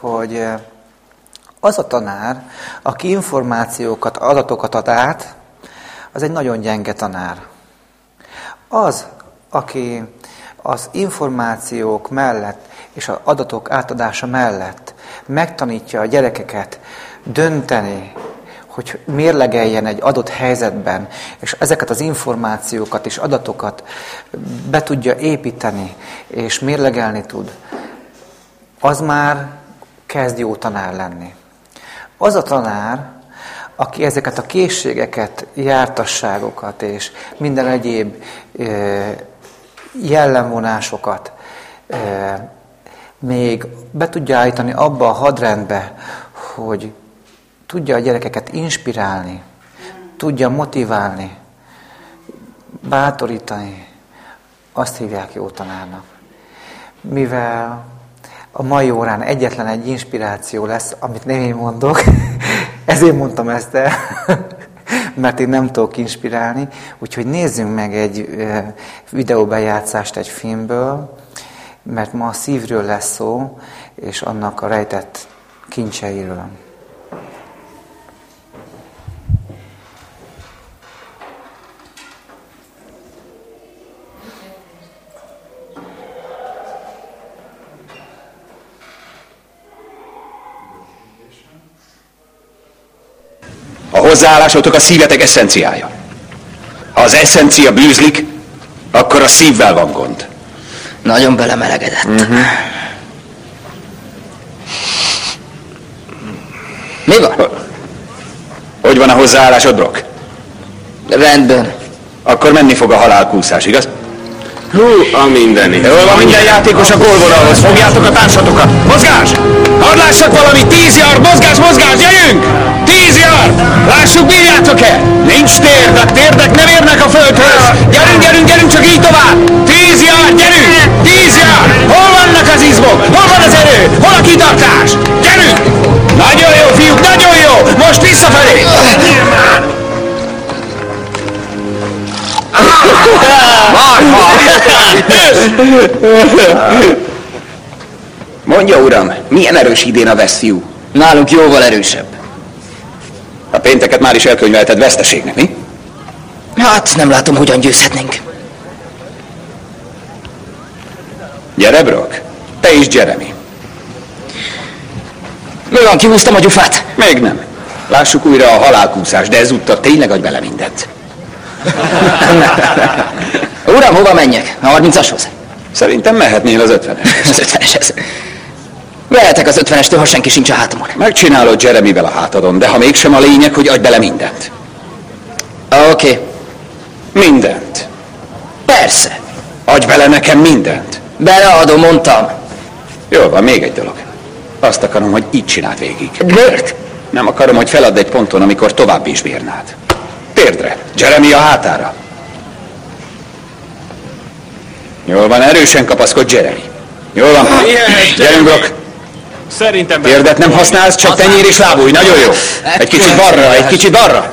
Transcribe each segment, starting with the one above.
hogy az a tanár, aki információkat, adatokat ad át, az egy nagyon gyenge tanár. Az, aki az információk mellett és az adatok átadása mellett megtanítja a gyerekeket dönteni, hogy mérlegeljen egy adott helyzetben, és ezeket az információkat és adatokat be tudja építeni, és mérlegelni tud, az már kezd jó tanár lenni. Az a tanár, aki ezeket a készségeket, jártasságokat és minden egyéb jellemvonásokat még be tudja állítani abba a hadrendbe, hogy tudja a gyerekeket inspirálni, tudja motiválni, bátorítani, azt hívják jó tanárnak. Mivel a mai órán egyetlen egy inspiráció lesz, amit nem én mondok, ezért mondtam ezt el, mert én nem tudok inspirálni, úgyhogy nézzünk meg egy videóbejátszást egy filmből, mert ma a szívről lesz szó, és annak a rejtett kincseiről. Hozzáállásotok a szívetek eszenciája. Ha az eszencia bűzlik, akkor a szívvel van gond. Nagyon belemelegedett. Uh-huh. Mi van? Hogy van a hozzáállásod, Brock? Rendben. Akkor menni fog a halálkúszás, igaz? Hú, a mindeni. Jól van, minden játékos a gólvonalhoz. Fogjátok a társatokat. Mozgás! Hadd lássak valami! Tíz yard! Mozgás, mozgás! Gyerünk! Tíz yard! Lássuk, bírjátok-e? Nincs térd, a térdek nem érnek a földhöz. Gyerünk, gyerünk, gyerünk, csak így tovább! Tíz yard! Gyerünk! Tíz! Hol vannak az izmok? Hol van az erő? Hol a kitartás? Gyerünk! Nagyon jó, fiúk, nagyon jó! Most visszafelé! Mondja, uram, milyen erős idén a Westview? Nálunk jóval erősebb. Pénteket már is elkönyvelted veszteségnek, mi? Hát nem látom, hogyan győzhetnénk. Gyere, Brock. Te is Jeremy. Mi van, kihúztam a gyufát? Még nem. Lássuk újra a halálkúszást, de ezúttal tényleg adj bele mindent. Uram, hova menjek? A 30-ashoz? Szerintem mehetnél az ötvenes. Az 50-eshez. Mehetek az 50-estől, ha senki sincs a hátamon. Megcsinálod Jeremyvel a hátadon, de ha mégsem a lényeg, hogy adj bele mindent. Oké. Okay. Mindent. Persze. Adj bele nekem mindent. Beleadom, mondtam. Jól van, még egy dolog. Azt akarom, hogy így csináld végig. Miért? Nem akarom, hogy feladd egy ponton, amikor tovább is bírnád. Térdre. Jeremy a hátára. Jól van, erősen kapaszkodj, Jeremy. Jól van. Gyerünk, Brock. Szerintem... Térdet nem használsz, csak tenyér és lábúj. Nagyon jó. Egy kicsit balra, egy kicsit balra.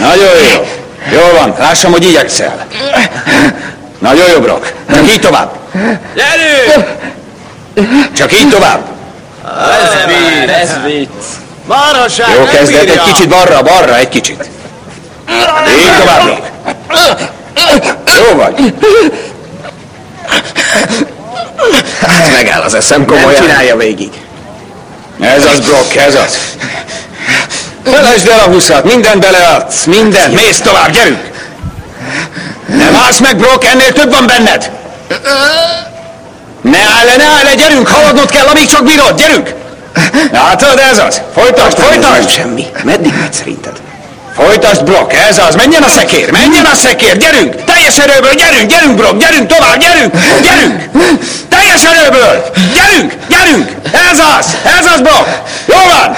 Nagyon jó. Jól van, lássam, hogy igyekszel. Nagyon jó, Brock. Csak így tovább. Gyerünk! Csak így tovább. Ez vicc, ez vicc. Marhaság, Jó nem kezdet, egy kicsit balra, balra, egy kicsit. Így tovább, Brock. Jó vagy. Hát megáll az eszem Nem csinálja végig. Ez az, Brock, ez az. Felejtsd el a huszat, mindent beleadsz, mindent, mész tovább, gyerünk! Nem állsz meg, Brock, ennél több van benned! Ne állj le, ne állj le, gyerünk, haladnod kell, amíg csak bírod, gyerünk! Látod, ez az, folytasd, folytasd! semmi. Meddig megy szerinted? Folytasd, Brock, ez az, menjen a szekér, menjen a szekér, gyerünk! Teljes erőből, gyerünk, gyerünk, Brock, gyerünk tovább, gyerünk, gyerünk! Teljes erőből, gyerünk, gyerünk! Ez az, ez az, Brock! Jó van!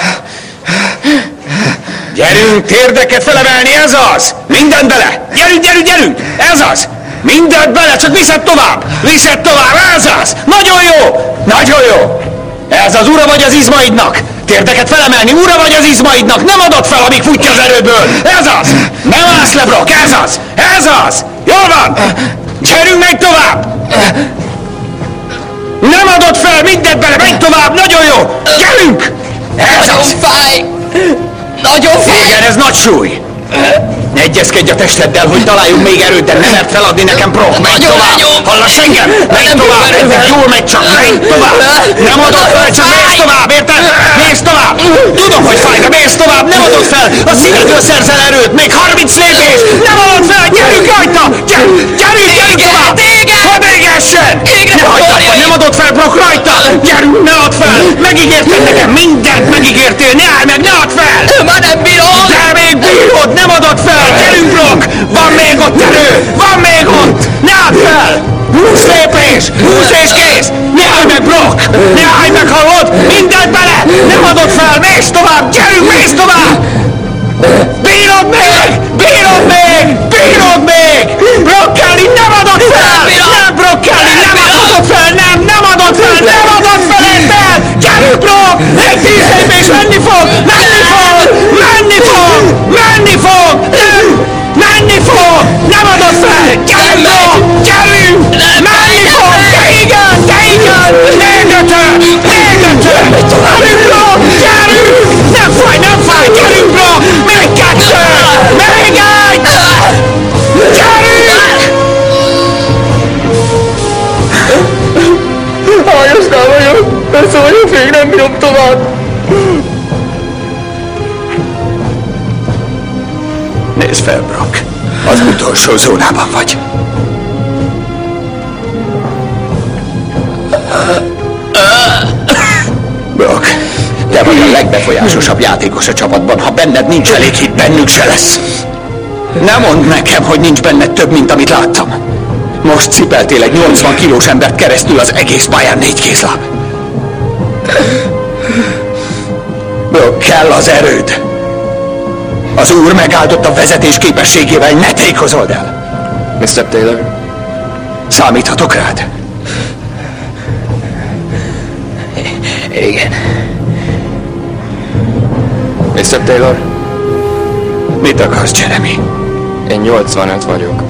Gyerünk, térdeket felemelni, ez az! Mindent bele! Gyerünk, gyerünk, gyerünk! Ez az! Mindent bele, csak viszed tovább! Viszed tovább, ez az! Nagyon jó! Nagyon jó! Ez az ura vagy az izmaidnak! Térdeket felemelni, ura vagy az izmaidnak! Nem adod fel, amíg futja az erődből! Ez az! Nem állsz le, Brock, ez az! Ez az! Jól van! Gyerünk meg tovább! Nem adod fel, mindent bele, menj tovább, nagyon jó! Gyerünk! Ez Nagyon az! fáj! Nagyon fáj! Igen, ez nagy súly! Ne egyezkedj a testeddel, hogy találjunk még erőt, de nem mert feladni nekem, Brock! Menj tovább! Hallasz engem? Menj tovább! el. jól megy csak, menj tovább! Nem adod fel, csak mész tovább, érted? Mész tovább! Tudom, hogy fáj, de mész tovább, nem adod fel! A szívedből szerzel erőt, még 30 lépés! Nem adod fel, gyerünk rajta! Gyerünk, gyerünk, gyerünk tovább! igen. Hadd égessen! Ne hagyd abba, nem adod fel, Brock, rajta! Gyerünk, ne add fel! Megígérted nekem, mindent megígértél, ne állj meg, ne add fel! Már nem bírod, nem adod fel! Gyerünk, Brock! Van még ott erő! Van még ott! Ne add fel! Húsz lépés! Húsz és kész! Ne állj meg, Brock! Ne állj meg, hallod? Mindent bele! Nem adod fel! Mész tovább! Gyerünk, mész tovább! Bírod még! Bírod még! Bírod még! Brock Kelly, nem adod fel! Nem, Brock Kelly, nem adod fel! Nem, nem adod fel! Nem adod fel! Érted? Gyerünk, Brock! Egy tíz lépés! Menni fog! Tovább! Nézd fel, Brock. Az utolsó zónában vagy. Brock, te vagy a legbefolyásosabb játékos a csapatban. Ha benned nincs elég hit, bennük se lesz. Ne mondd nekem, hogy nincs benned több, mint amit láttam. Most cipeltél egy 80 kilós embert keresztül az egész pályán négy kézlap. Brock, kell az erőd. Az úr megáldott a vezetés képességével, ne tékozol el! Mr. Taylor, Számíthatok rád? Igen. Mr. Taylor, Mit akarsz, Jeremy? én 85 vagyok.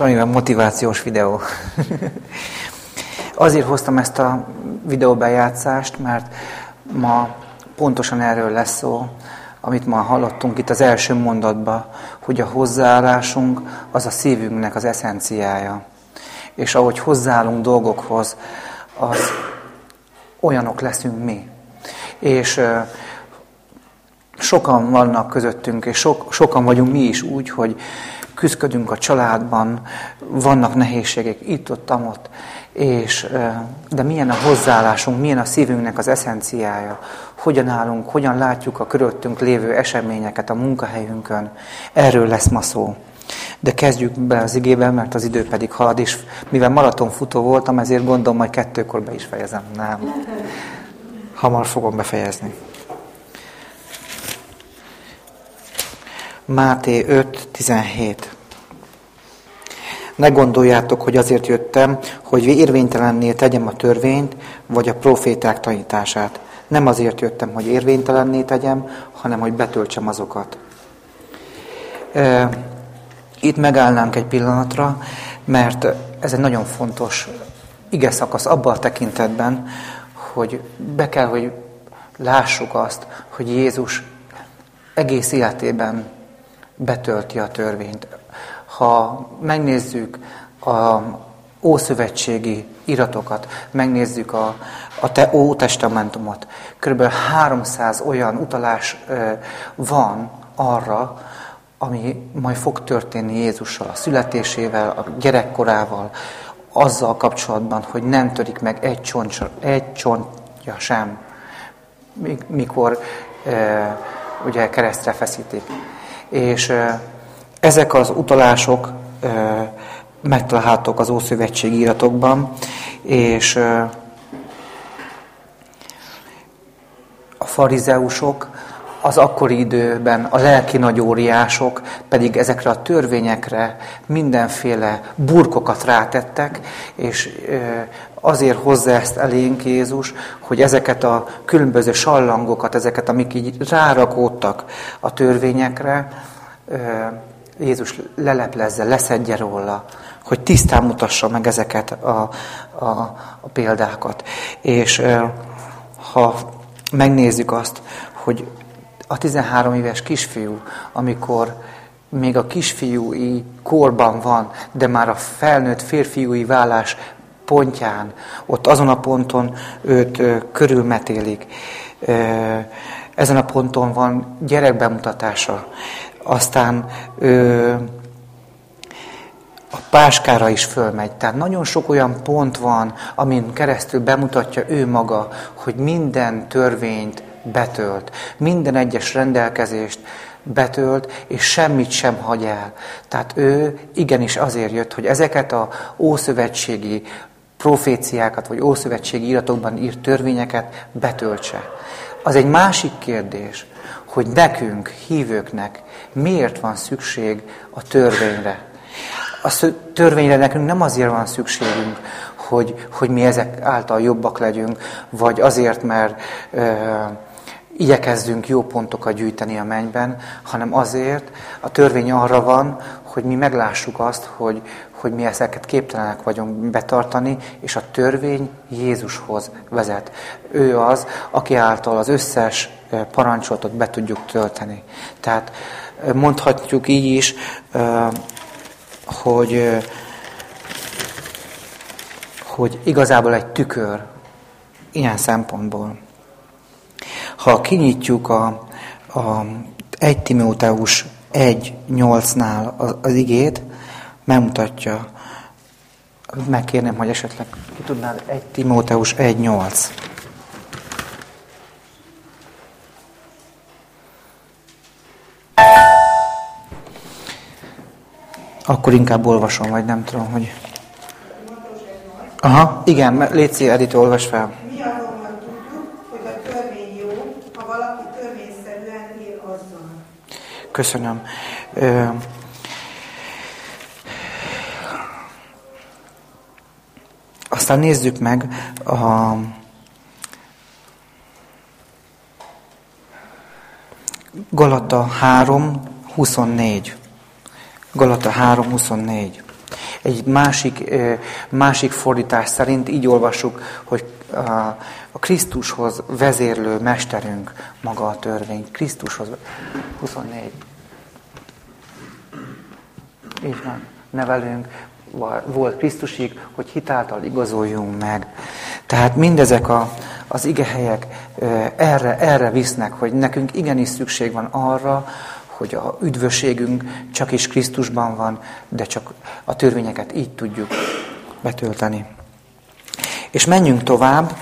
Olyan motivációs videó. Azért hoztam ezt a videóbejátszást, mert ma pontosan erről lesz szó, amit ma hallottunk itt az első mondatban, hogy a hozzáállásunk az a szívünknek az eszenciája. És ahogy hozzáállunk dolgokhoz, az olyanok leszünk mi. És sokan vannak közöttünk, és sok, sokan vagyunk mi is úgy, hogy küzdködünk a családban, vannak nehézségek itt-ott, ott, és, ö, de milyen a hozzáállásunk, milyen a szívünknek az eszenciája, hogyan állunk, hogyan látjuk a körülöttünk lévő eseményeket a munkahelyünkön. Erről lesz ma szó. De kezdjük be az igébe, mert az idő pedig halad, és mivel maratonfutó voltam, ezért gondolom, majd kettőkor be is fejezem. Nem. Hamar fogom befejezni. Máté 5.17 Ne gondoljátok, hogy azért jöttem, hogy érvénytelenné tegyem a törvényt, vagy a proféták tanítását. Nem azért jöttem, hogy érvénytelenné tegyem, hanem hogy betöltsem azokat. Itt megállnánk egy pillanatra, mert ez egy nagyon fontos ige szakasz abban a tekintetben, hogy be kell, hogy lássuk azt, hogy Jézus egész életében betölti a törvényt. Ha megnézzük a ószövetségi iratokat, megnézzük a, a te Ótestamentumot, kb. 300 olyan utalás ö, van arra, ami majd fog történni Jézussal, a születésével, a gyerekkorával, azzal kapcsolatban, hogy nem törik meg egy, csonts, egy csontja sem, mikor e, ugye keresztre feszítik. És ezek az utalások megtalálhatók az Ószövetségi íratokban, és a farizeusok az akkori időben a lelki nagyóriások pedig ezekre a törvényekre mindenféle burkokat rátettek, és azért hozza ezt elénk Jézus, hogy ezeket a különböző sallangokat, ezeket, amik így rárakódtak a törvényekre, Jézus leleplezze, leszedje róla, hogy tisztán mutassa meg ezeket a, a, a példákat. És ha megnézzük azt, hogy a 13 éves kisfiú, amikor még a kisfiúi korban van, de már a felnőtt férfiúi vállás pontján, ott azon a ponton őt körülmetélik. Ezen a ponton van gyerekbemutatása. Aztán a páskára is fölmegy. Tehát nagyon sok olyan pont van, amin keresztül bemutatja ő maga, hogy minden törvényt betölt, minden egyes rendelkezést betölt, és semmit sem hagy el. Tehát ő igenis azért jött, hogy ezeket a ószövetségi proféciákat, vagy ószövetségi iratokban írt törvényeket betöltse. Az egy másik kérdés, hogy nekünk, hívőknek miért van szükség a törvényre. A törvényre nekünk nem azért van szükségünk, hogy, hogy mi ezek által jobbak legyünk, vagy azért, mert igyekezzünk jó pontokat gyűjteni a mennyben, hanem azért, a törvény arra van, hogy mi meglássuk azt, hogy, hogy mi ezeket képtelenek vagyunk betartani, és a törvény Jézushoz vezet. Ő az, aki által az összes parancsolatot be tudjuk tölteni. Tehát mondhatjuk így is, hogy, hogy igazából egy tükör ilyen szempontból. Ha kinyitjuk a, a 1 Timóteus 1.8-nál az, az igét, megmutatja, megkérném, hogy esetleg ki tudnál 1 Timóteus 1.8. Akkor inkább olvasom, vagy nem tudom, hogy... Aha, igen, Léci Edith, olvas fel. Mi azonban tudjuk, hogy a törvény jó, ha valaki törvényszerűen él azzal. Köszönöm. Aztán nézzük meg a Galata 3, 24. Galata 3.24. Egy másik, másik fordítás szerint így olvassuk, hogy a Krisztushoz vezérlő mesterünk maga a törvény. Krisztushoz 24. Így van. Nevelünk, volt Krisztusig, hogy hitáltal igazoljunk meg. Tehát mindezek a, az igehelyek erre, erre visznek, hogy nekünk igenis szükség van arra, hogy a üdvösségünk csak is Krisztusban van, de csak a törvényeket így tudjuk betölteni. És menjünk tovább.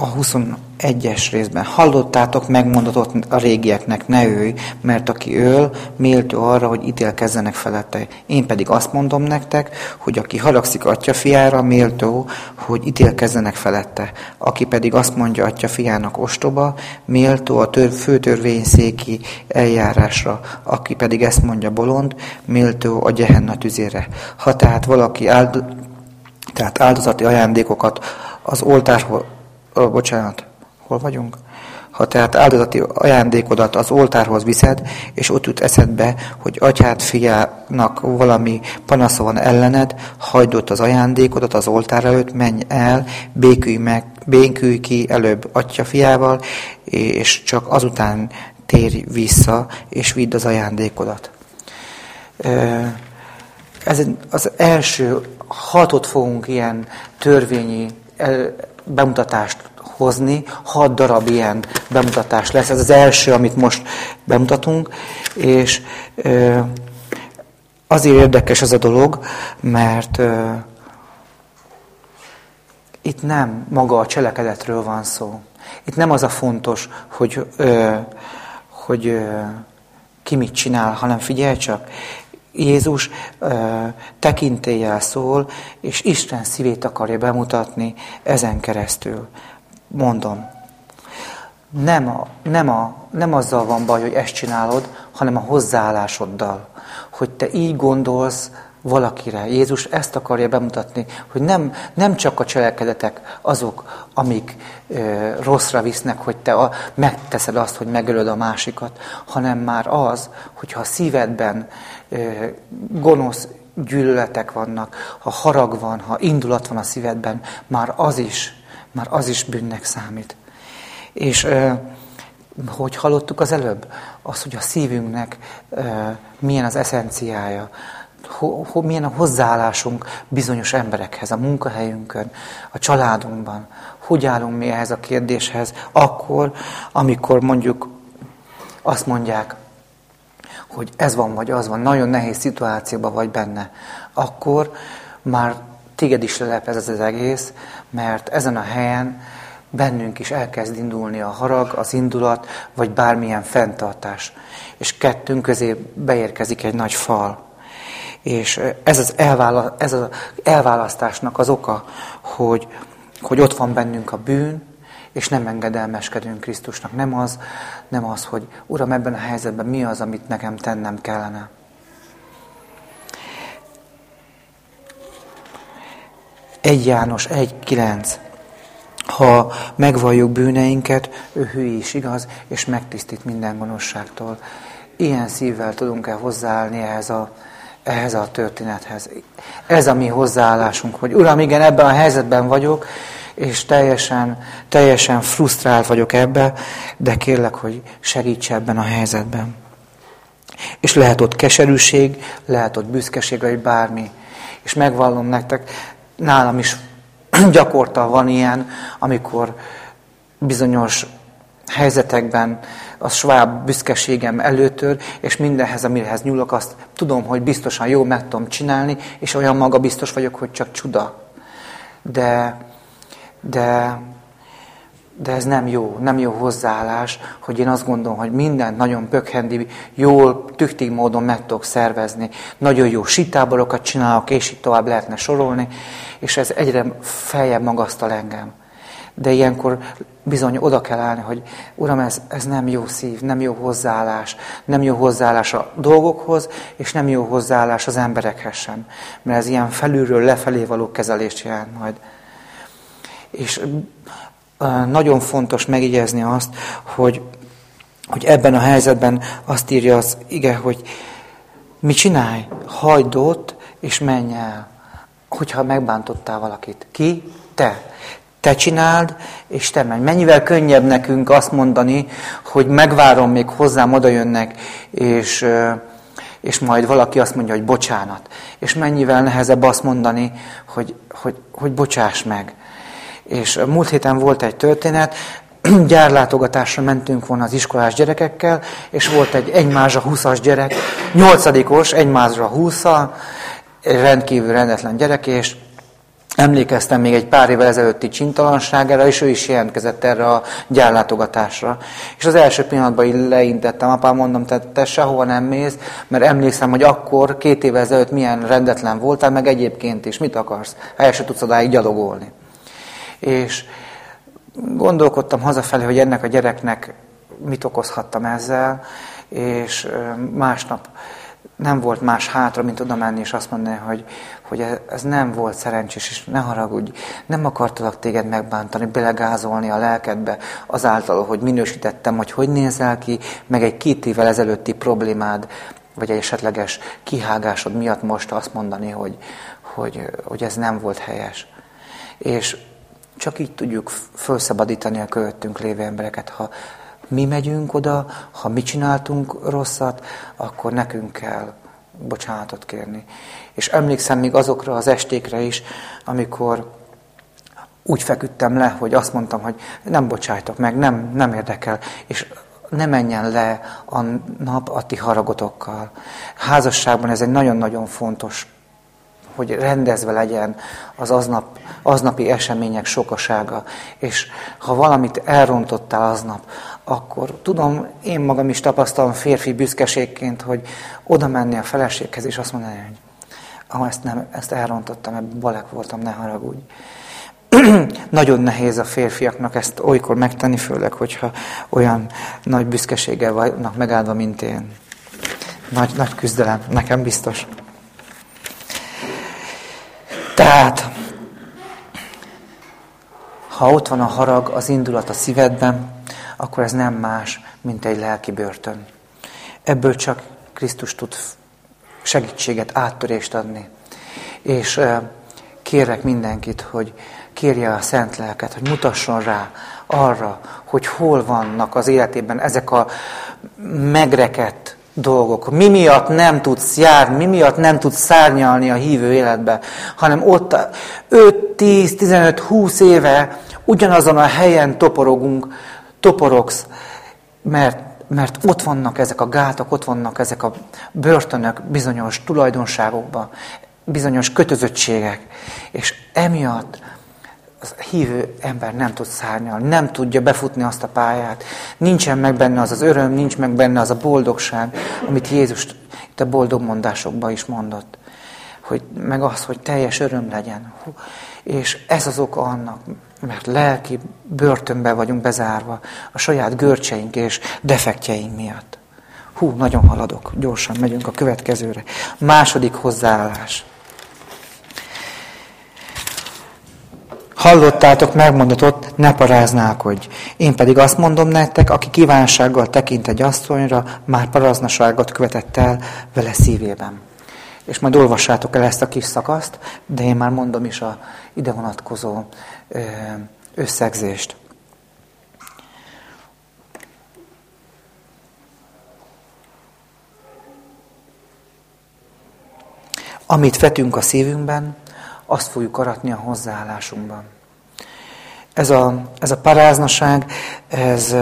A 21-es részben hallottátok megmondatot a régieknek, ne őj, mert aki öl, méltó arra, hogy ítélkezzenek felette. Én pedig azt mondom nektek, hogy aki haragszik atya fiára, méltó, hogy ítélkezzenek felette. Aki pedig azt mondja atya fiának ostoba, méltó a tör, főtörvényszéki eljárásra. Aki pedig ezt mondja bolond, méltó a gyehenna tüzére. Ha tehát valaki áld, tehát áldozati ajándékokat az oltárhoz Ó, bocsánat, hol vagyunk? Ha tehát áldozati ajándékodat az oltárhoz viszed, és ott jut eszedbe, hogy atyád fiának valami panasza van ellened, hagyd ott az ajándékodat az oltár előtt, menj el, békülj, meg, békülj ki előbb atya fiával, és csak azután térj vissza, és vidd az ajándékodat. Ez az első hatot fogunk ilyen törvényi bemutatást hozni. Hat darab ilyen bemutatás lesz. Ez az első, amit most bemutatunk. És azért érdekes ez a dolog, mert itt nem maga a cselekedetről van szó. Itt nem az a fontos, hogy, hogy ki mit csinál, hanem figyelj csak, Jézus tekintéllyel szól, és Isten szívét akarja bemutatni ezen keresztül. mondom, nem, a, nem, a, nem azzal van baj, hogy ezt csinálod, hanem a hozzáállásoddal. Hogy te így gondolsz valakire. Jézus ezt akarja bemutatni, hogy nem, nem csak a cselekedetek azok, amik ö, rosszra visznek, hogy te a, megteszed azt, hogy megölöd a másikat, hanem már az, hogyha a szívedben gonosz gyűlöletek vannak, ha harag van, ha indulat van a szívedben, már az is, már az is bűnnek számít. És hogy hallottuk az előbb, az, hogy a szívünknek milyen az eszenciája, milyen a hozzáállásunk bizonyos emberekhez, a munkahelyünkön, a családunkban. Hogy állunk mi ehhez a kérdéshez akkor, amikor mondjuk azt mondják, hogy ez van vagy az van, nagyon nehéz szituációban vagy benne, akkor már téged is lelepez ez az egész, mert ezen a helyen bennünk is elkezd indulni a harag, az indulat, vagy bármilyen fenntartás. És kettőnk közé beérkezik egy nagy fal. És ez az, elvála, ez az elválasztásnak az oka, hogy, hogy ott van bennünk a bűn, és nem engedelmeskedünk Krisztusnak. Nem az, nem az, hogy Uram, ebben a helyzetben mi az, amit nekem tennem kellene. Egy János 1.9 Ha megvalljuk bűneinket, ő hű is igaz, és megtisztít minden gonoszságtól. Ilyen szívvel tudunk-e hozzáállni ehhez a, ehhez a történethez. Ez a mi hozzáállásunk, hogy Uram, igen, ebben a helyzetben vagyok, és teljesen, teljesen frusztrált vagyok ebbe, de kérlek, hogy segíts ebben a helyzetben. És lehet ott keserűség, lehet ott büszkeség, vagy bármi. És megvallom nektek, nálam is gyakorta van ilyen, amikor bizonyos helyzetekben a sváb büszkeségem előtör, és mindenhez, amihez nyúlok, azt tudom, hogy biztosan jó meg tudom csinálni, és olyan maga biztos vagyok, hogy csak csuda. De, de, de ez nem jó, nem jó hozzáállás, hogy én azt gondolom, hogy mindent nagyon pökhendi, jól, tüktig módon meg tudok szervezni, nagyon jó sitáborokat csinálok, és itt tovább lehetne sorolni, és ez egyre feljebb magasztal engem. De ilyenkor bizony oda kell állni, hogy Uram, ez, ez nem jó szív, nem jó hozzáállás, nem jó hozzáállás a dolgokhoz, és nem jó hozzáállás az emberekhez sem. Mert ez ilyen felülről lefelé való kezelést jelent majd. És nagyon fontos megjegyezni azt, hogy, hogy ebben a helyzetben azt írja az ige, hogy mi csinálj? Hagyd ott, és menj el. Hogyha megbántottál valakit. Ki? Te. Te csináld, és te menj. Mennyivel könnyebb nekünk azt mondani, hogy megvárom, még hozzám oda jönnek, és, és majd valaki azt mondja, hogy bocsánat. És mennyivel nehezebb azt mondani, hogy, hogy, hogy bocsáss meg. És múlt héten volt egy történet, gyárlátogatásra mentünk volna az iskolás gyerekekkel, és volt egy egymázsa 20-as gyerek, nyolcadikos, egymázra 20-a, rendkívül rendetlen gyerek, és Emlékeztem még egy pár évvel ezelőtti csintalanságára, és ő is jelentkezett erre a gyárlátogatásra. És az első pillanatban így leintettem, apám, mondom, te, te sehova nem mész, mert emlékszem, hogy akkor, két évvel ezelőtt milyen rendetlen voltál, meg egyébként is, mit akarsz? El se tudsz odáig gyalogolni. És gondolkodtam hazafelé, hogy ennek a gyereknek mit okozhattam ezzel, és másnap nem volt más hátra, mint oda menni, és azt mondani, hogy, hogy ez nem volt szerencsés, és ne haragudj, nem akartalak téged megbántani, belegázolni a lelkedbe azáltal, hogy minősítettem, hogy hogy nézel ki, meg egy két évvel ezelőtti problémád, vagy egy esetleges kihágásod miatt most azt mondani, hogy, hogy, hogy ez nem volt helyes. És csak így tudjuk felszabadítani a követtünk lévő embereket, ha mi megyünk oda, ha mi csináltunk rosszat, akkor nekünk kell bocsánatot kérni. És emlékszem még azokra az estékre is, amikor úgy feküdtem le, hogy azt mondtam, hogy nem bocsájtok meg, nem, nem érdekel, és ne menjen le a nap a ti haragotokkal. Házasságban ez egy nagyon-nagyon fontos hogy rendezve legyen az aznap, aznapi események sokasága. És ha valamit elrontottál aznap, akkor tudom, én magam is tapasztalom férfi büszkeségként, hogy oda menni a feleséghez, és azt mondani, hogy ah, ezt, nem, ezt elrontottam, ebben balek voltam, ne haragudj. nagyon nehéz a férfiaknak ezt olykor megtenni, főleg, hogyha olyan nagy büszkeséggel vannak megáldva, mint én. Nagy, nagy küzdelem, nekem biztos. Tehát, ha ott van a harag, az indulat a szívedben, akkor ez nem más, mint egy lelki börtön. Ebből csak Krisztus tud segítséget, áttörést adni. És kérek mindenkit, hogy kérje a szent lelket, hogy mutasson rá arra, hogy hol vannak az életében ezek a megrekedt dolgok. Mi miatt nem tudsz járni, mi miatt nem tudsz szárnyalni a hívő életbe, hanem ott 5, 10, 15, 20 éve ugyanazon a helyen toporogunk, toporogsz, mert, mert ott vannak ezek a gátak, ott vannak ezek a börtönök bizonyos tulajdonságokban, bizonyos kötözöttségek, és emiatt az hívő ember nem tud szárnyalni, nem tudja befutni azt a pályát. Nincsen meg benne az az öröm, nincs meg benne az a boldogság, amit Jézus itt a boldog mondásokban is mondott. Hogy, meg az, hogy teljes öröm legyen. És ez az oka annak, mert lelki börtönbe vagyunk bezárva a saját görcseink és defektjeink miatt. Hú, nagyon haladok, gyorsan megyünk a következőre. Második hozzáállás. Hallottátok megmondatot, ne paráználkodj. Én pedig azt mondom nektek, aki kívánsággal tekint egy asszonyra, már paraznaságot követett el vele szívében. És majd olvassátok el ezt a kis szakaszt, de én már mondom is a ide vonatkozó összegzést. Amit vetünk a szívünkben, azt fogjuk aratni a hozzáállásunkban. Ez a, ez a paráznaság, ez,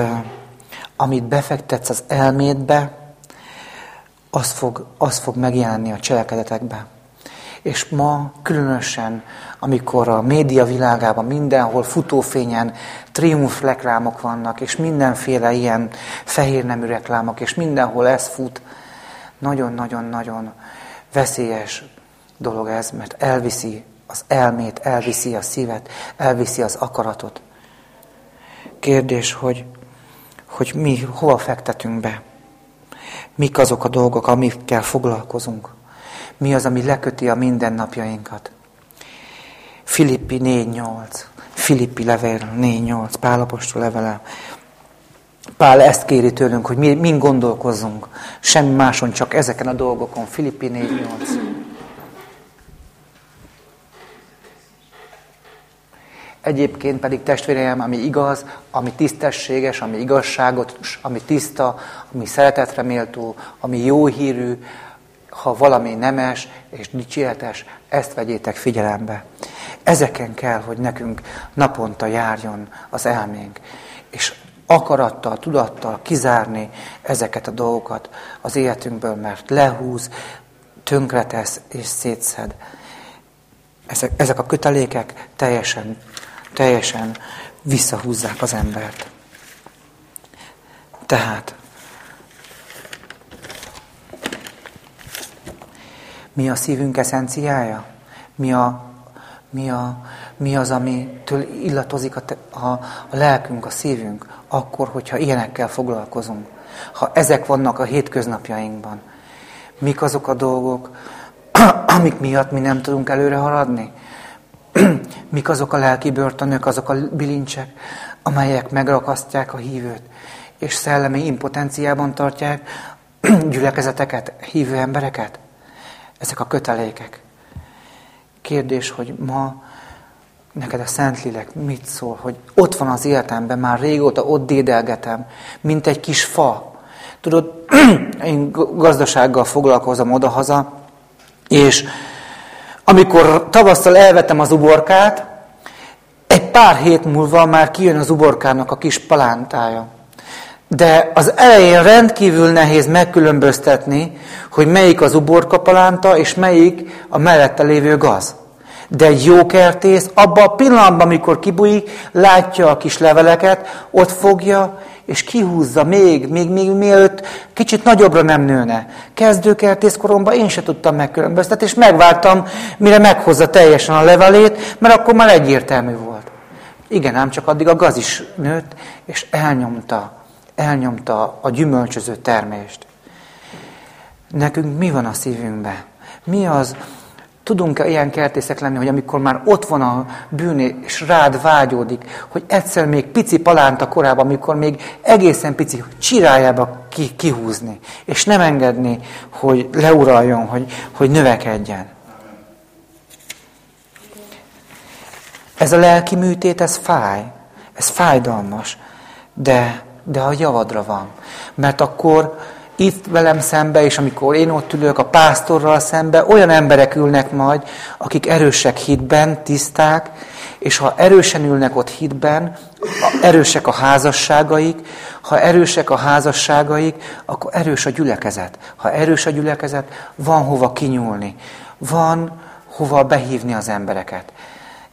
amit befektetsz az elmédbe, az fog, az fog megjelenni a cselekedetekbe. És ma különösen, amikor a média világában mindenhol futófényen triumf reklámok vannak, és mindenféle ilyen fehér nemű reklámok, és mindenhol ez fut, nagyon-nagyon-nagyon veszélyes dolog ez, mert elviszi az elmét, elviszi a szívet, elviszi az akaratot. Kérdés, hogy, hogy mi hova fektetünk be? Mik azok a dolgok, amikkel foglalkozunk? Mi az, ami leköti a mindennapjainkat? Filippi 4.8. Filippi levél 4.8. Pálapostól levele. Pál ezt kéri tőlünk, hogy mi, mind gondolkozzunk. Semmi máson, csak ezeken a dolgokon. Filippi 4.8. Egyébként pedig testvéreim, ami igaz, ami tisztességes, ami igazságot, ami tiszta, ami szeretetre méltó, ami jó hírű, ha valami nemes és dicséretes, ezt vegyétek figyelembe. Ezeken kell, hogy nekünk naponta járjon az elménk. És akarattal, tudattal kizárni ezeket a dolgokat az életünkből, mert lehúz, tönkretesz és szétszed. Ezek, ezek a kötelékek teljesen teljesen visszahúzzák az embert. Tehát, mi a szívünk eszenciája? Mi, a, mi, a, mi az, amitől illatozik a, a, a lelkünk, a szívünk, akkor, hogyha ilyenekkel foglalkozunk? Ha ezek vannak a hétköznapjainkban, mik azok a dolgok, amik miatt mi nem tudunk előre haladni? mik azok a lelki börtönök, azok a bilincsek, amelyek megrakasztják a hívőt, és szellemi impotenciában tartják gyülekezeteket, hívő embereket. Ezek a kötelékek. Kérdés, hogy ma neked a Szentlélek mit szól, hogy ott van az életemben, már régóta ott dédelgetem, mint egy kis fa. Tudod, én gazdasággal foglalkozom odahaza, és amikor tavasszal elvetem az uborkát, egy pár hét múlva már kijön az uborkának a kis palántája. De az elején rendkívül nehéz megkülönböztetni, hogy melyik az uborka palánta, és melyik a mellette lévő gaz. De egy jó kertész abban a pillanatban, amikor kibújik, látja a kis leveleket, ott fogja, és kihúzza még, még, még mielőtt kicsit nagyobbra nem nőne. Kezdőkertész koromban én se tudtam megkülönböztetni, és megvártam, mire meghozza teljesen a levelét, mert akkor már egyértelmű volt. Igen, ám csak addig a gaz is nőtt, és elnyomta, elnyomta a gyümölcsöző termést. Nekünk mi van a szívünkben? Mi az, Tudunk-e ilyen kertészek lenni, hogy amikor már ott van a bűn, és rád vágyódik, hogy egyszer még pici palánta korában, amikor még egészen pici csirájába ki, kihúzni, és nem engedni, hogy leuraljon, hogy, hogy növekedjen. Ez a lelki műtét, ez fáj, ez fájdalmas, de, de a javadra van. Mert akkor itt velem szembe, és amikor én ott ülök a pásztorral szembe, olyan emberek ülnek majd, akik erősek hitben, tiszták, és ha erősen ülnek ott hitben, erősek a házasságaik, ha erősek a házasságaik, akkor erős a gyülekezet. Ha erős a gyülekezet, van hova kinyúlni, van hova behívni az embereket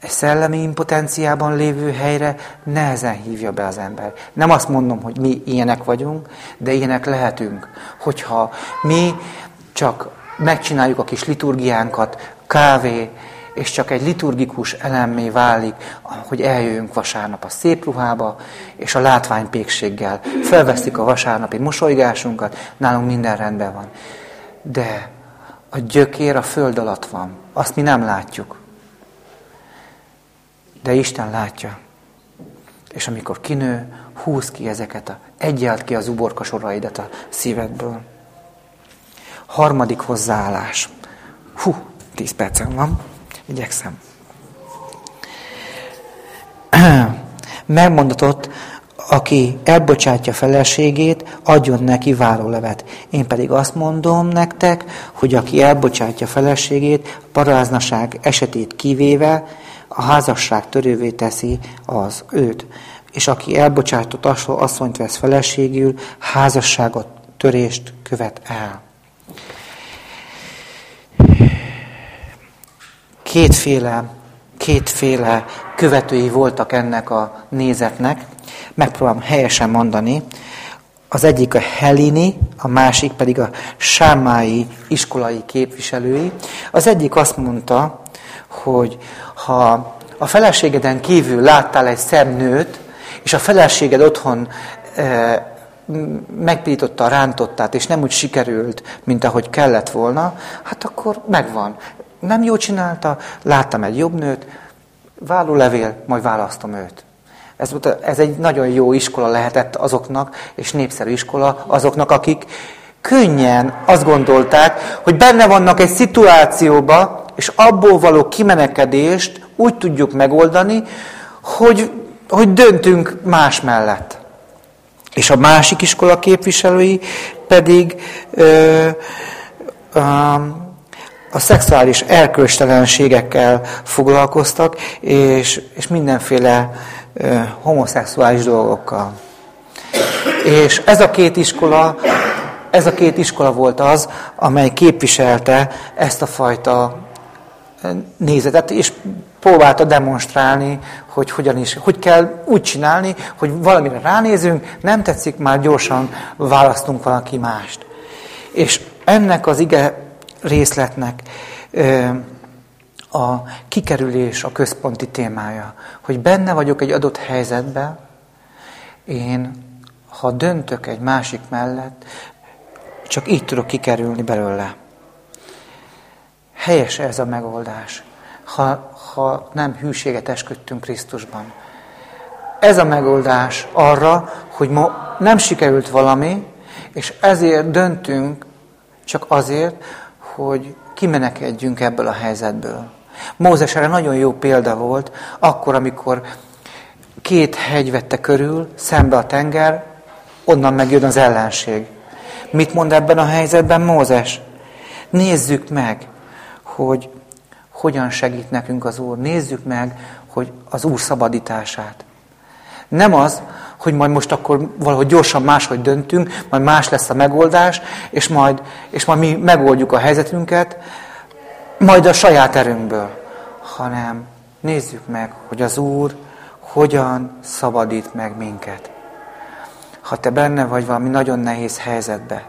egy szellemi impotenciában lévő helyre nehezen hívja be az ember. Nem azt mondom, hogy mi ilyenek vagyunk, de ilyenek lehetünk. Hogyha mi csak megcsináljuk a kis liturgiánkat, kávé, és csak egy liturgikus elemmé válik, hogy eljöjjünk vasárnap a szép ruhába, és a látványpékséggel felvesztik a vasárnapi mosolygásunkat, nálunk minden rendben van. De a gyökér a föld alatt van, azt mi nem látjuk de Isten látja. És amikor kinő, húz ki ezeket, a, egyelt ki az uborka soraidat a szívedből. Harmadik hozzáállás. Hú, tíz percem van, igyekszem. Megmondatott, aki elbocsátja feleségét, adjon neki várólevet. Én pedig azt mondom nektek, hogy aki elbocsátja feleségét, paráznaság esetét kivéve, a házasság törővé teszi az őt. És aki elbocsátott asszonyt vesz feleségül, házasságot, törést követ el. Kétféle, kétféle követői voltak ennek a nézetnek. Megpróbálom helyesen mondani. Az egyik a Helini, a másik pedig a Sámái iskolai képviselői. Az egyik azt mondta, hogy ha a feleségeden kívül láttál egy szebb nőt, és a feleséged otthon e, megpirította rántottát, és nem úgy sikerült, mint ahogy kellett volna, hát akkor megvan. Nem jó csinálta, láttam egy jobb nőt, vállólevél, majd választom őt. Ez, ez egy nagyon jó iskola lehetett azoknak, és népszerű iskola azoknak, akik könnyen azt gondolták, hogy benne vannak egy szituációba, és abból való kimenekedést úgy tudjuk megoldani, hogy, hogy döntünk más mellett. És a másik iskola képviselői pedig ö, ö, a szexuális erkölcstelenségekkel foglalkoztak, és, és mindenféle ö, homoszexuális dolgokkal. És ez a két iskola, ez a két iskola volt az, amely képviselte ezt a fajta nézetet, és próbálta demonstrálni, hogy hogyan is, hogy kell úgy csinálni, hogy valamire ránézünk, nem tetszik, már gyorsan választunk valaki mást. És ennek az ige részletnek a kikerülés a központi témája, hogy benne vagyok egy adott helyzetben, én, ha döntök egy másik mellett, csak így tudok kikerülni belőle. Helyes ez a megoldás, ha, ha nem hűséget esküdtünk Krisztusban. Ez a megoldás arra, hogy ma nem sikerült valami, és ezért döntünk csak azért, hogy kimenekedjünk ebből a helyzetből. Mózes erre nagyon jó példa volt, akkor, amikor két hegy vette körül, szembe a tenger, onnan megjön az ellenség. Mit mond ebben a helyzetben Mózes? Nézzük meg, hogy hogyan segít nekünk az Úr. Nézzük meg, hogy az Úr szabadítását. Nem az, hogy majd most akkor valahogy gyorsan máshogy döntünk, majd más lesz a megoldás, és majd, és majd mi megoldjuk a helyzetünket, majd a saját erőnkből, hanem nézzük meg, hogy az Úr hogyan szabadít meg minket. Ha te benne vagy valami nagyon nehéz helyzetbe,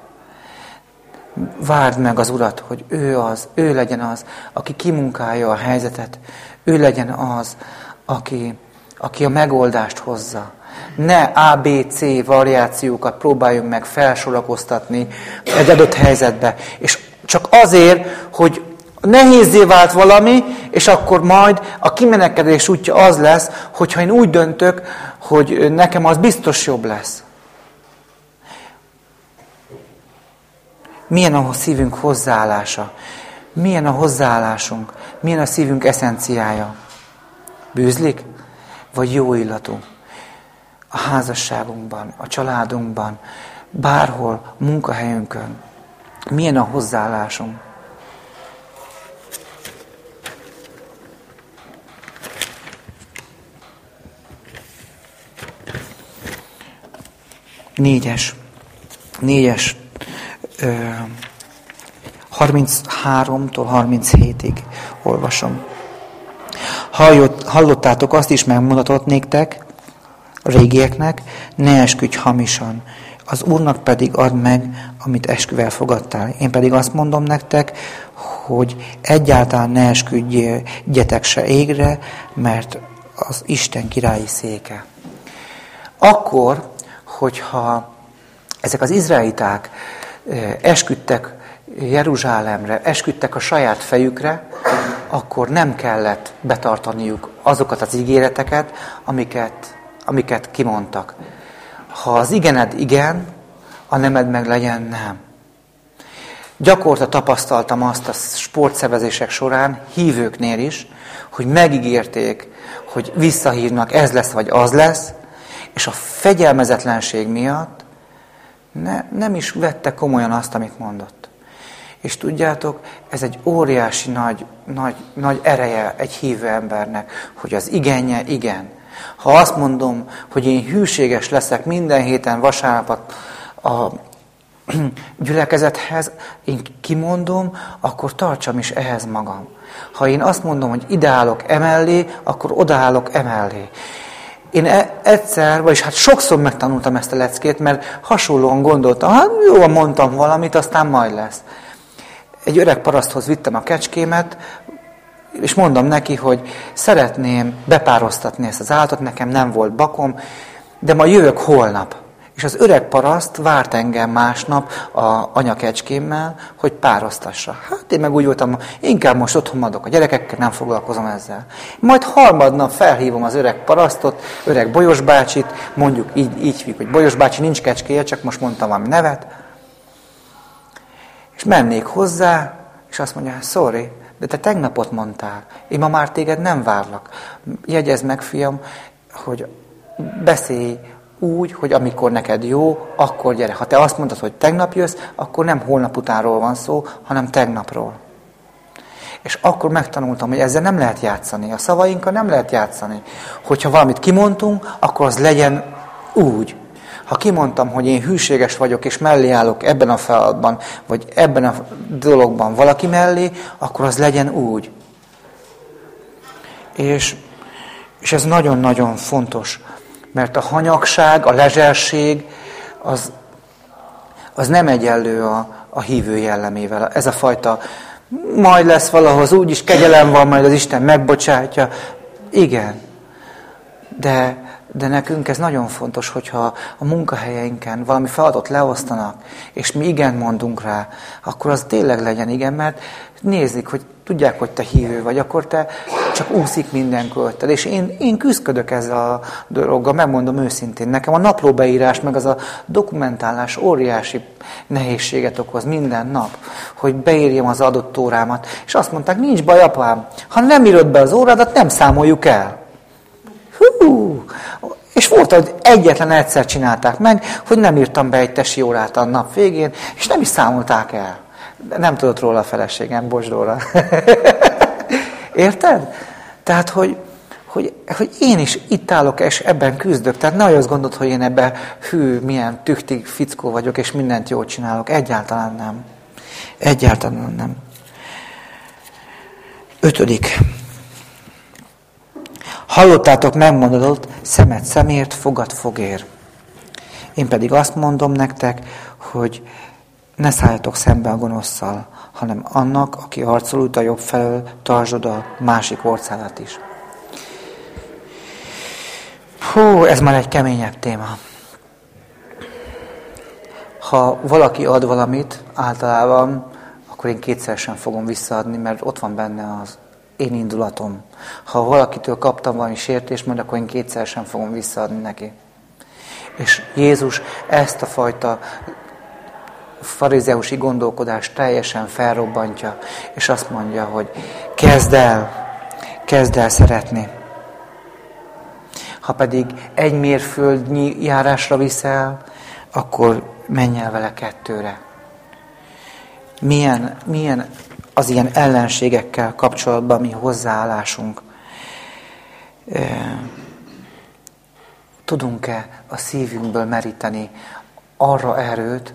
Várd meg az Urat, hogy ő az, ő legyen az, aki kimunkálja a helyzetet, ő legyen az, aki, aki a megoldást hozza. Ne ABC variációkat próbáljunk meg felsorakoztatni egy adott helyzetbe. És csak azért, hogy nehézé vált valami, és akkor majd a kimenekedés útja az lesz, hogyha én úgy döntök, hogy nekem az biztos jobb lesz. Milyen a szívünk hozzáállása? Milyen a hozzáállásunk? Milyen a szívünk eszenciája? Bűzlik? Vagy jó illatú? A házasságunkban, a családunkban, bárhol, munkahelyünkön. Milyen a hozzáállásunk? Négyes. Négyes. 33-tól 37-ig olvasom. hallottátok, azt is megmutatott néktek, a régieknek, ne esküdj hamisan, az Úrnak pedig add meg, amit esküvel fogadtál. Én pedig azt mondom nektek, hogy egyáltalán ne esküdjetek se égre, mert az Isten királyi széke. Akkor, hogyha ezek az izraeliták esküdtek Jeruzsálemre, esküdtek a saját fejükre, akkor nem kellett betartaniuk azokat az ígéreteket, amiket, amiket kimondtak. Ha az igened igen, a nemed meg legyen nem. Gyakorta tapasztaltam azt a sportszervezések során, hívőknél is, hogy megígérték, hogy visszahívnak, ez lesz vagy az lesz, és a fegyelmezetlenség miatt ne, nem is vette komolyan azt, amit mondott. És tudjátok, ez egy óriási nagy, nagy, nagy ereje egy hívő embernek, hogy az igenje igen. Ha azt mondom, hogy én hűséges leszek minden héten vasárnap a, gyülekezethez, én kimondom, akkor tartsam is ehhez magam. Ha én azt mondom, hogy ideálok emellé, akkor odaállok emellé. Én e- egyszer, vagyis hát sokszor megtanultam ezt a leckét, mert hasonlóan gondoltam, hát jó, mondtam valamit, aztán majd lesz. Egy öreg paraszthoz vittem a kecskémet, és mondom neki, hogy szeretném bepároztatni ezt az állatot, nekem nem volt bakom, de ma jövök holnap. És az öreg paraszt várt engem másnap a anyakecskémmel, hogy pároztassa. Hát én meg úgy voltam, inkább most otthon adok a gyerekekkel, nem foglalkozom ezzel. Majd harmadnap felhívom az öreg parasztot, öreg Bolyos bácsit, mondjuk így, így hívjuk, hogy Bolyos bácsi nincs kecskéje, csak most mondtam valami nevet. És mennék hozzá, és azt mondja, sorry, de te tegnapot mondtál, én ma már téged nem várlak. Jegyezd meg, fiam, hogy beszélj úgy, hogy amikor neked jó, akkor gyere. Ha te azt mondod, hogy tegnap jössz, akkor nem holnap utánról van szó, hanem tegnapról. És akkor megtanultam, hogy ezzel nem lehet játszani. A szavainkkal nem lehet játszani. Hogyha valamit kimondtunk, akkor az legyen úgy. Ha kimondtam, hogy én hűséges vagyok, és mellé állok ebben a feladatban, vagy ebben a dologban valaki mellé, akkor az legyen úgy. És, és ez nagyon-nagyon fontos, mert a hanyagság, a lezserség, az, az nem egyenlő a, a hívő jellemével. Ez a fajta, majd lesz valahoz, úgyis kegyelem van, majd az Isten megbocsátja. Igen, de de nekünk ez nagyon fontos, hogyha a munkahelyeinken valami feladatot leosztanak, és mi igen mondunk rá, akkor az tényleg legyen igen, mert nézik, hogy tudják, hogy te hívő vagy, akkor te csak úszik minden költed. És én, én küzdködök ezzel a dologgal, megmondom őszintén. Nekem a naplóbeírás, meg az a dokumentálás óriási nehézséget okoz minden nap, hogy beírjam az adott órámat. És azt mondták, nincs baj, apám, ha nem írod be az órádat, nem számoljuk el. Hú, és volt, hogy egyetlen egyszer csinálták meg, hogy nem írtam be egy tesi órát a nap végén, és nem is számolták el. Nem tudott róla a feleségem, Bosdóra. Érted? Tehát, hogy, hogy, hogy én is itt állok, és ebben küzdök. Tehát ne azt gondolod, hogy én ebben hű, milyen tüktig fickó vagyok, és mindent jól csinálok. Egyáltalán nem. Egyáltalán nem. Ötödik. Hallottátok megmondott, szemet szemért, fogad fogér. Én pedig azt mondom nektek, hogy ne szálljatok szembe a gonoszszal, hanem annak, aki harcolult a jobb felől, tartsd a másik országát is. Hú, ez már egy keményebb téma. Ha valaki ad valamit, általában, akkor én kétszer sem fogom visszaadni, mert ott van benne az én indulatom. Ha valakitől kaptam valami sértést, majd akkor én kétszer sem fogom visszaadni neki. És Jézus ezt a fajta farizeusi gondolkodást teljesen felrobbantja, és azt mondja, hogy kezd el, kezd el szeretni. Ha pedig egy mérföldnyi járásra viszel, akkor menj el vele kettőre. Milyen, milyen az ilyen ellenségekkel kapcsolatban mi hozzáállásunk? Tudunk-e a szívünkből meríteni arra erőt,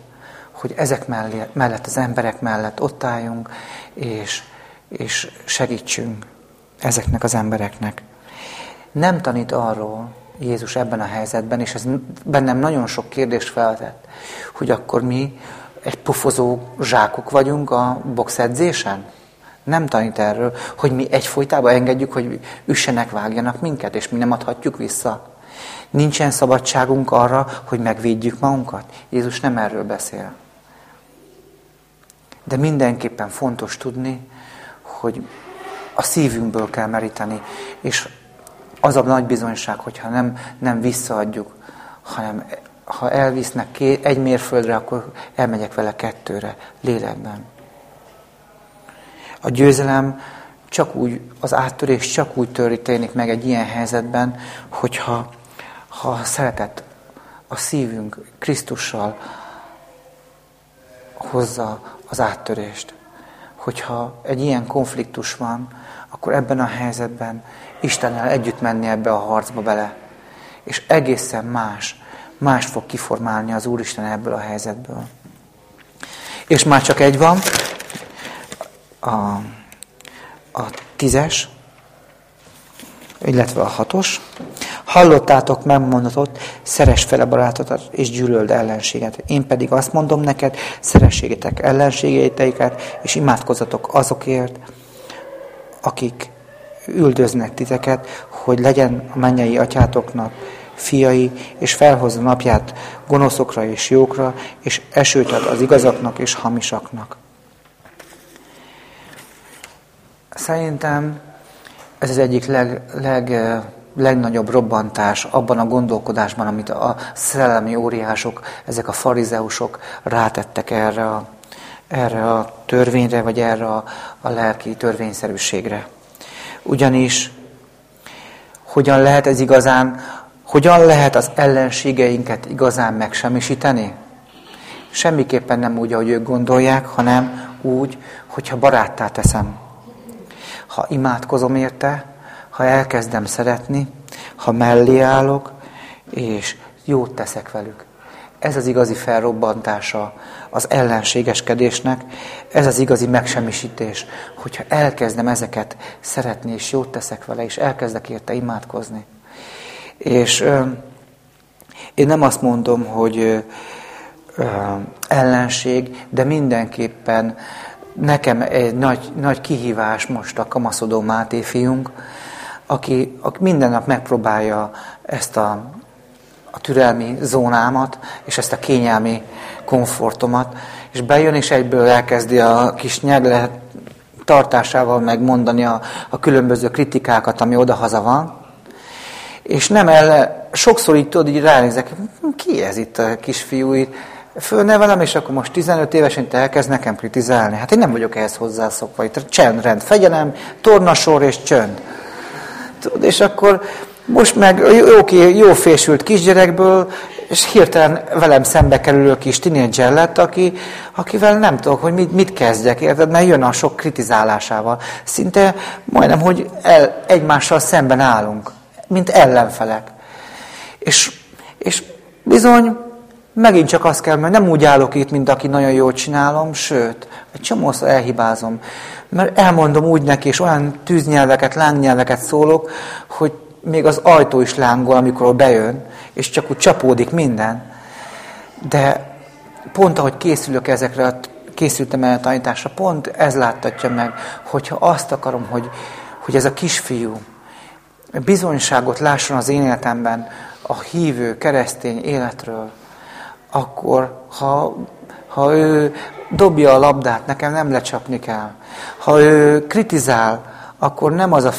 hogy ezek mellett, az emberek mellett ott álljunk, és, és segítsünk ezeknek az embereknek. Nem tanít arról Jézus ebben a helyzetben, és ez bennem nagyon sok kérdést feltett, hogy akkor mi egy pofozó zsákok vagyunk a boxedzésen? Nem tanít erről, hogy mi egyfolytában engedjük, hogy üssenek, vágjanak minket, és mi nem adhatjuk vissza. Nincsen szabadságunk arra, hogy megvédjük magunkat. Jézus nem erről beszél. De mindenképpen fontos tudni, hogy a szívünkből kell meríteni, és az a nagy bizonyság, hogyha nem, nem visszaadjuk, hanem ha elvisznek ké, egy mérföldre, akkor elmegyek vele kettőre, lélekben. A győzelem csak úgy, az áttörés csak úgy történik meg egy ilyen helyzetben, hogyha ha a szeretet, a szívünk Krisztussal hozza az áttörést. Hogyha egy ilyen konfliktus van, akkor ebben a helyzetben Istennel együtt menni ebbe a harcba bele. És egészen más, más fog kiformálni az Úristen ebből a helyzetből. És már csak egy van, a, a tízes, illetve a hatos. Hallottátok megmondatot, szeres fele barátodat és gyűlöld ellenséget. Én pedig azt mondom neked, szerességetek ellenségeiteiket, és imádkozatok azokért, akik üldöznek titeket, hogy legyen a mennyei atyátoknak fiai, és felhozza napját gonoszokra és jókra, és esőt ad az igazaknak és hamisaknak. Szerintem ez az egyik leg, leg, legnagyobb robbantás abban a gondolkodásban, amit a szellemi óriások, ezek a farizeusok rátettek erre a, erre a törvényre, vagy erre a, a lelki törvényszerűségre. Ugyanis hogyan lehet ez igazán, hogyan lehet az ellenségeinket igazán megsemmisíteni? Semmiképpen nem úgy, ahogy ők gondolják, hanem úgy, hogyha baráttá teszem. Ha imádkozom érte, ha elkezdem szeretni, ha mellé állok, és jót teszek velük. Ez az igazi felrobbantása az ellenségeskedésnek, ez az igazi megsemmisítés, hogyha elkezdem ezeket szeretni, és jót teszek vele, és elkezdek érte imádkozni. És ö, én nem azt mondom, hogy ö, ö, ellenség, de mindenképpen nekem egy nagy, nagy kihívás most a kamaszodó Máté fiunk, aki, aki minden nap megpróbálja ezt a, a türelmi zónámat, és ezt a kényelmi komfortomat, és bejön, és egyből elkezdi a kis nyegle tartásával megmondani a, a különböző kritikákat, ami odahaza van, és nem el, sokszor így tudod, így ránézek, ki ez itt a kisfiú, itt fölnevelem, és akkor most 15 évesen te elkezd nekem kritizálni. Hát én nem vagyok ehhez hozzászokva. Itt csend, rend, fegyelem, tornasor és csönd. Tudod, és akkor most meg jó, jó fésült kisgyerekből, és hirtelen velem szembe kerülő kis tinédzser lett, aki, akivel nem tudok, hogy mit, mit kezdjek, érted? Mert jön a sok kritizálásával. Szinte majdnem, hogy el, egymással szemben állunk, mint ellenfelek. És, és bizony, megint csak azt kell, mert nem úgy állok itt, mint aki nagyon jól csinálom, sőt, egy csomószor elhibázom. Mert elmondom úgy neki, és olyan tűznyelveket, lángnyelveket szólok, hogy még az ajtó is lángol, amikor bejön, és csak úgy csapódik minden. De pont ahogy készülök ezekre, készültem el a tanításra, pont ez láttatja meg, hogyha azt akarom, hogy, hogy ez a kisfiú bizonyságot lásson az én életemben, a hívő keresztény életről, akkor ha, ha ő dobja a labdát, nekem nem lecsapni kell. Ha ő kritizál, akkor nem az a,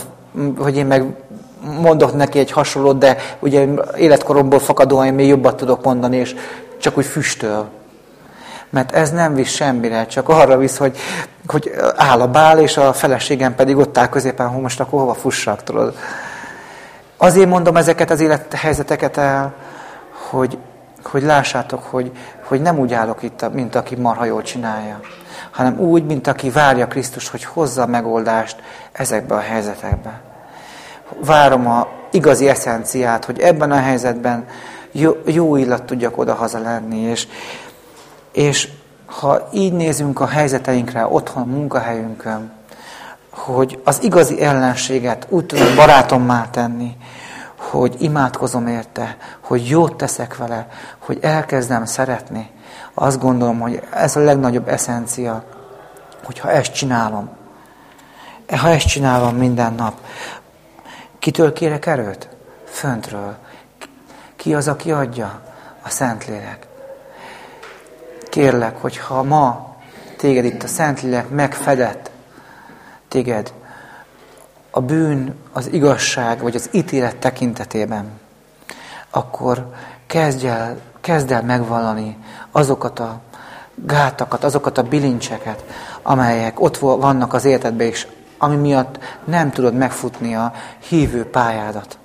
hogy én meg mondok neki egy hasonlót, de ugye életkoromból fakadóan én még jobbat tudok mondani, és csak úgy füstöl. Mert ez nem visz semmire, csak arra visz, hogy, hogy áll a bál, és a feleségem pedig ott áll középen, hogy most akkor hova fussak, tudod. Azért mondom ezeket az élethelyzeteket el, hogy, hogy lássátok, hogy, hogy nem úgy állok itt, mint aki marha jól csinálja, hanem úgy, mint aki várja Krisztus, hogy hozza a megoldást ezekbe a helyzetekbe. Várom a igazi eszenciát, hogy ebben a helyzetben jó, jó illat tudjak oda-haza lenni, és, és ha így nézünk a helyzeteinkre otthon, munkahelyünkön, hogy az igazi ellenséget úgy tudom barátommá tenni, hogy imádkozom érte, hogy jót teszek vele, hogy elkezdem szeretni, azt gondolom, hogy ez a legnagyobb eszencia, hogyha ezt csinálom. Ha ezt csinálom minden nap, kitől kérek erőt? Föntről. Ki az, aki adja? A Szentlélek. Kérlek, hogyha ma téged itt a Szentlélek megfedett, téged a bűn, az igazság, vagy az ítélet tekintetében, akkor kezdj el, kezd el megvallani azokat a gátakat, azokat a bilincseket, amelyek ott vannak az életedben, és ami miatt nem tudod megfutni a hívő pályádat,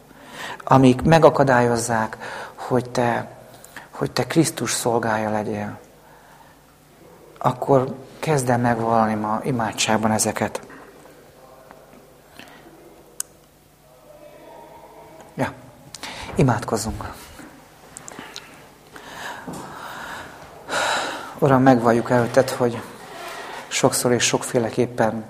amik megakadályozzák, hogy te, hogy te Krisztus szolgája legyél. Akkor kezd el megvallani ma imádságban ezeket. Imádkozzunk. Uram, megvalljuk előtted, hogy sokszor és sokféleképpen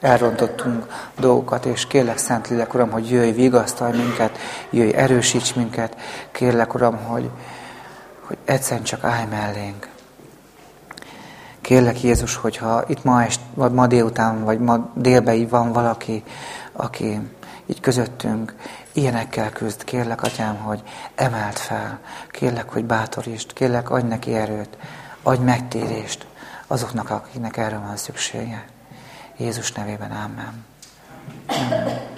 elrontottunk dolgokat, és kérlek, Szentlélek, Uram, hogy jöjj, vigasztalj minket, jöjj, erősíts minket. Kérlek, Uram, hogy, hogy egyszerűen csak állj mellénk. Kérlek, Jézus, hogyha itt ma, est, vagy ma délután, vagy ma délben van valaki, aki így közöttünk ilyenekkel küzd, kérlek, Atyám, hogy emelt fel, kérlek, hogy bátorítsd, kérlek, adj neki erőt, adj megtérést azoknak, akiknek erre van szüksége. Jézus nevében, Amen. Amen.